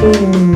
Thank